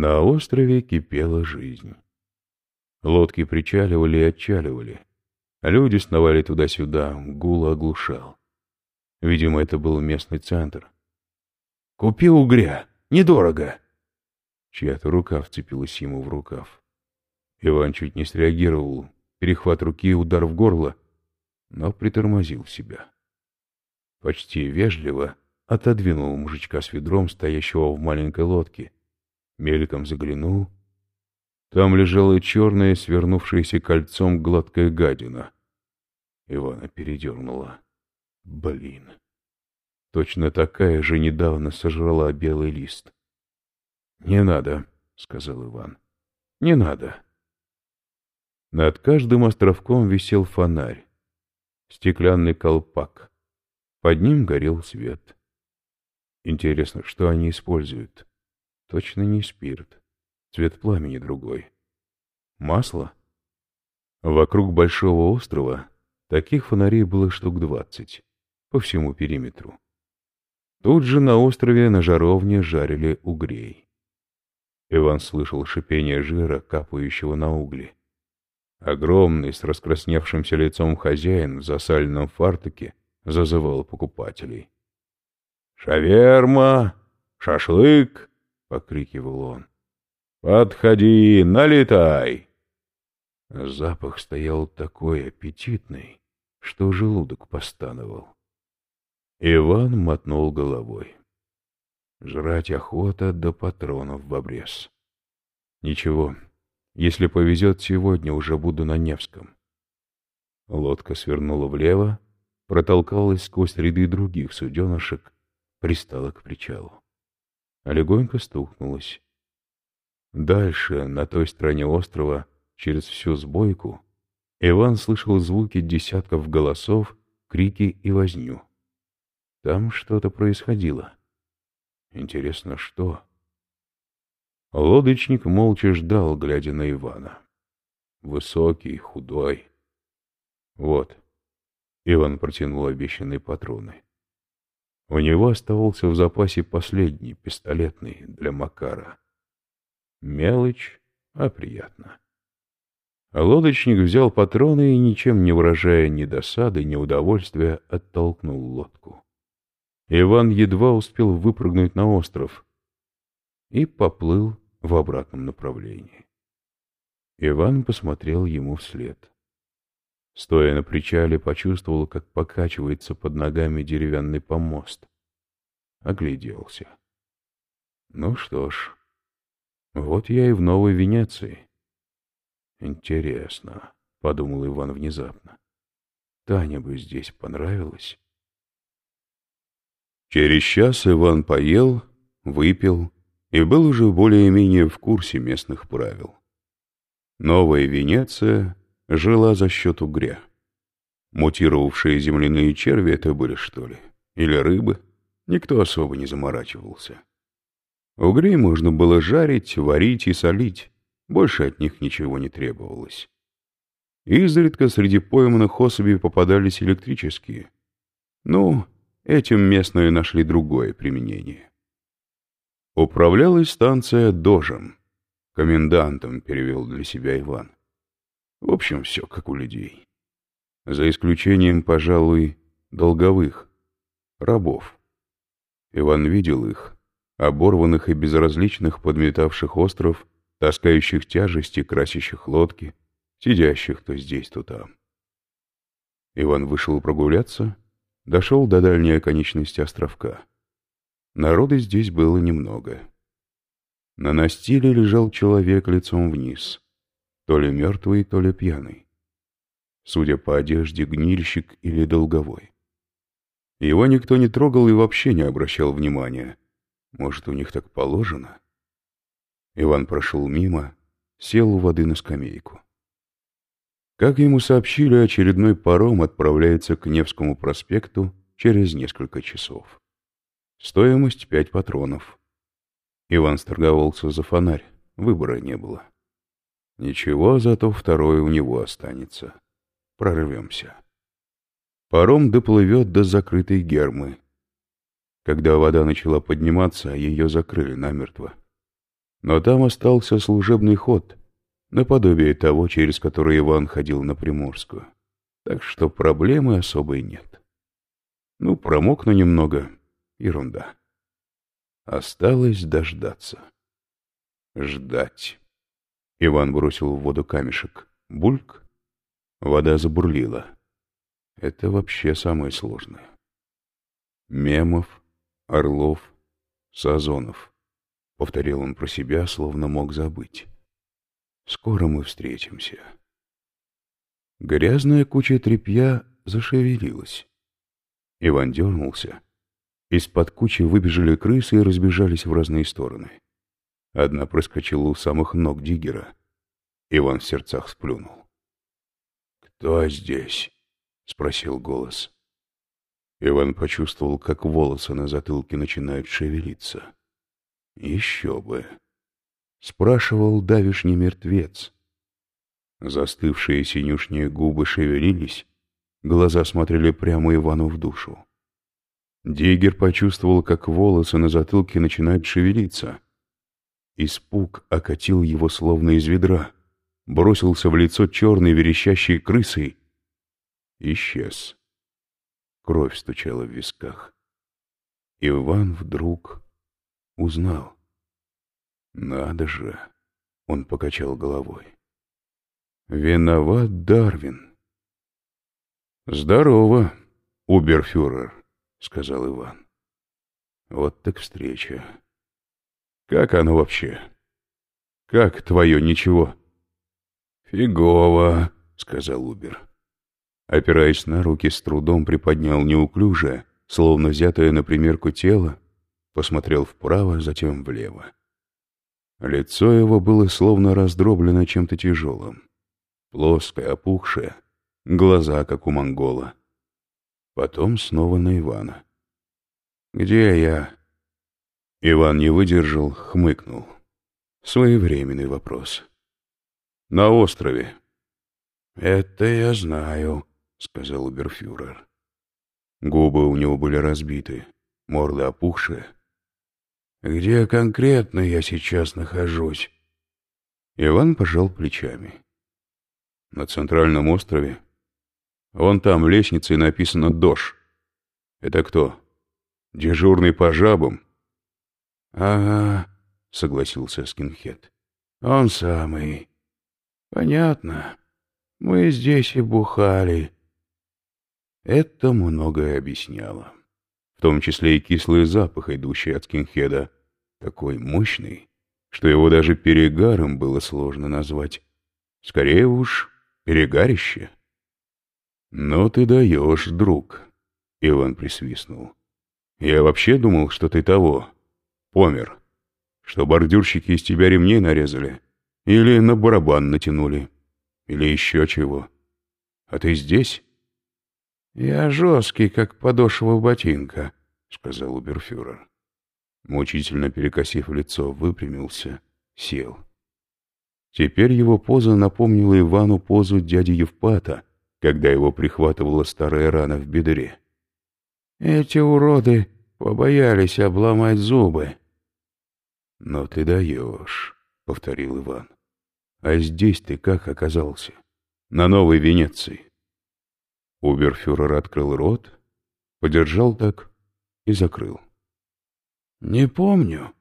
На острове кипела жизнь. Лодки причаливали и отчаливали. Люди сновали туда-сюда, гул оглушал. Видимо, это был местный центр. «Купи угря! Недорого!» Чья-то рука вцепилась ему в рукав. Иван чуть не среагировал. Перехват руки и удар в горло, но притормозил себя. Почти вежливо отодвинул мужичка с ведром, стоящего в маленькой лодке. Мельком заглянул. Там лежала черная, свернувшаяся кольцом гладкая гадина. Ивана передернула. Блин. Точно такая же недавно сожрала белый лист. «Не надо», — сказал Иван. «Не надо». Над каждым островком висел фонарь. Стеклянный колпак. Под ним горел свет. Интересно, что они используют? Точно не спирт. Цвет пламени другой. Масло? Вокруг большого острова таких фонарей было штук двадцать. По всему периметру. Тут же на острове на жаровне жарили угрей. Иван слышал шипение жира, капающего на угли. Огромный, с раскрасневшимся лицом хозяин в засаленном фартуке зазывал покупателей. «Шаверма! Шашлык!» — покрикивал он. «Подходи, налетай!» Запах стоял такой аппетитный, что желудок постановал. Иван мотнул головой. Жрать охота до патронов в обрез. Ничего, если повезет, сегодня уже буду на Невском. Лодка свернула влево, протолкалась сквозь ряды других суденышек, пристала к причалу. А легонько стукнулась. Дальше, на той стороне острова, через всю сбойку, Иван слышал звуки десятков голосов, крики и возню. Там что-то происходило. Интересно, что? Лодочник молча ждал, глядя на Ивана. Высокий, худой. Вот. Иван протянул обещанные патроны. У него оставался в запасе последний, пистолетный, для Макара. Мелочь, а приятно. Лодочник взял патроны и, ничем не выражая ни досады, ни удовольствия, оттолкнул лодку. Иван едва успел выпрыгнуть на остров и поплыл в обратном направлении. Иван посмотрел ему вслед. Стоя на причале, почувствовал, как покачивается под ногами деревянный помост. Огляделся. Ну что ж, вот я и в Новой Венеции. Интересно, — подумал Иван внезапно. Таня бы здесь понравилась. Через час Иван поел, выпил и был уже более-менее в курсе местных правил. Новая Венеция жила за счет угря. Мутировавшие земляные черви это были, что ли? Или рыбы? Никто особо не заморачивался. Угрей можно было жарить, варить и солить. Больше от них ничего не требовалось. Изредка среди пойманных особей попадались электрические. Ну, Этим местные нашли другое применение. Управлялась станция дожем. Комендантом перевел для себя Иван. В общем, все как у людей. За исключением, пожалуй, долговых, рабов. Иван видел их, оборванных и безразличных, подметавших остров, таскающих тяжести, красящих лодки, сидящих то здесь, то там. Иван вышел прогуляться Дошел до дальней оконечности островка. Народа здесь было немного. На настиле лежал человек лицом вниз, то ли мертвый, то ли пьяный. Судя по одежде, гнильщик или долговой. Его никто не трогал и вообще не обращал внимания. Может, у них так положено? Иван прошел мимо, сел у воды на скамейку. Как ему сообщили, очередной паром отправляется к Невскому проспекту через несколько часов. Стоимость пять патронов. Иван сторговался за фонарь, выбора не было. Ничего, зато второй у него останется. Прорвемся. Паром доплывет до закрытой гермы. Когда вода начала подниматься, ее закрыли намертво. Но там остался служебный ход, наподобие того, через который Иван ходил на Приморскую. Так что проблемы особой нет. Ну, промокну немного. Ерунда. Осталось дождаться. Ждать. Иван бросил в воду камешек. Бульк. Вода забурлила. Это вообще самое сложное. Мемов, Орлов, Сазонов. Повторил он про себя, словно мог забыть. Скоро мы встретимся. Грязная куча тряпья зашевелилась. Иван дернулся. Из-под кучи выбежали крысы и разбежались в разные стороны. Одна проскочила у самых ног Диггера. Иван в сердцах сплюнул. «Кто здесь?» — спросил голос. Иван почувствовал, как волосы на затылке начинают шевелиться. Еще бы. Спрашивал давишний мертвец. Застывшие синюшние губы шевелились, глаза смотрели прямо Ивану в душу. Диггер почувствовал, как волосы на затылке начинают шевелиться. Испуг окатил его словно из ведра, бросился в лицо черной верещащей крысой. Исчез. Кровь стучала в висках. Иван вдруг узнал. «Надо же!» — он покачал головой. «Виноват Дарвин». «Здорово, уберфюрер», — сказал Иван. «Вот так встреча. Как оно вообще? Как твое ничего?» «Фигово», — сказал Убер. Опираясь на руки, с трудом приподнял неуклюже, словно взятое на примерку тело, посмотрел вправо, затем влево. Лицо его было словно раздроблено чем-то тяжелым. Плоское, опухшее, глаза, как у монгола. Потом снова на Ивана. «Где я?» Иван не выдержал, хмыкнул. Своевременный вопрос. «На острове». «Это я знаю», — сказал Уберфюрер. Губы у него были разбиты, морда опухшая. «Где конкретно я сейчас нахожусь?» Иван пожал плечами. «На центральном острове. Вон там лестницей написано «Дош». Это кто? Дежурный по жабам?» «Ага», — согласился Скинхед. «Он самый. Понятно. Мы здесь и бухали». Это многое объясняло. В том числе и кислый запах, идущий от скинхеда, такой мощный, что его даже перегаром было сложно назвать. Скорее уж, перегарище. «Но ты даешь, друг», — Иван присвистнул. «Я вообще думал, что ты того, помер, что бордюрщики из тебя ремней нарезали, или на барабан натянули, или еще чего. А ты здесь?» «Я жесткий, как подошва ботинка», — сказал уберфюрер. Мучительно перекосив лицо, выпрямился, сел. Теперь его поза напомнила Ивану позу дяди Евпата, когда его прихватывала старая рана в бедре. «Эти уроды побоялись обломать зубы». «Но ты даешь», — повторил Иван. «А здесь ты как оказался? На Новой Венеции?» Уберфюрер открыл рот, подержал так и закрыл. «Не помню»,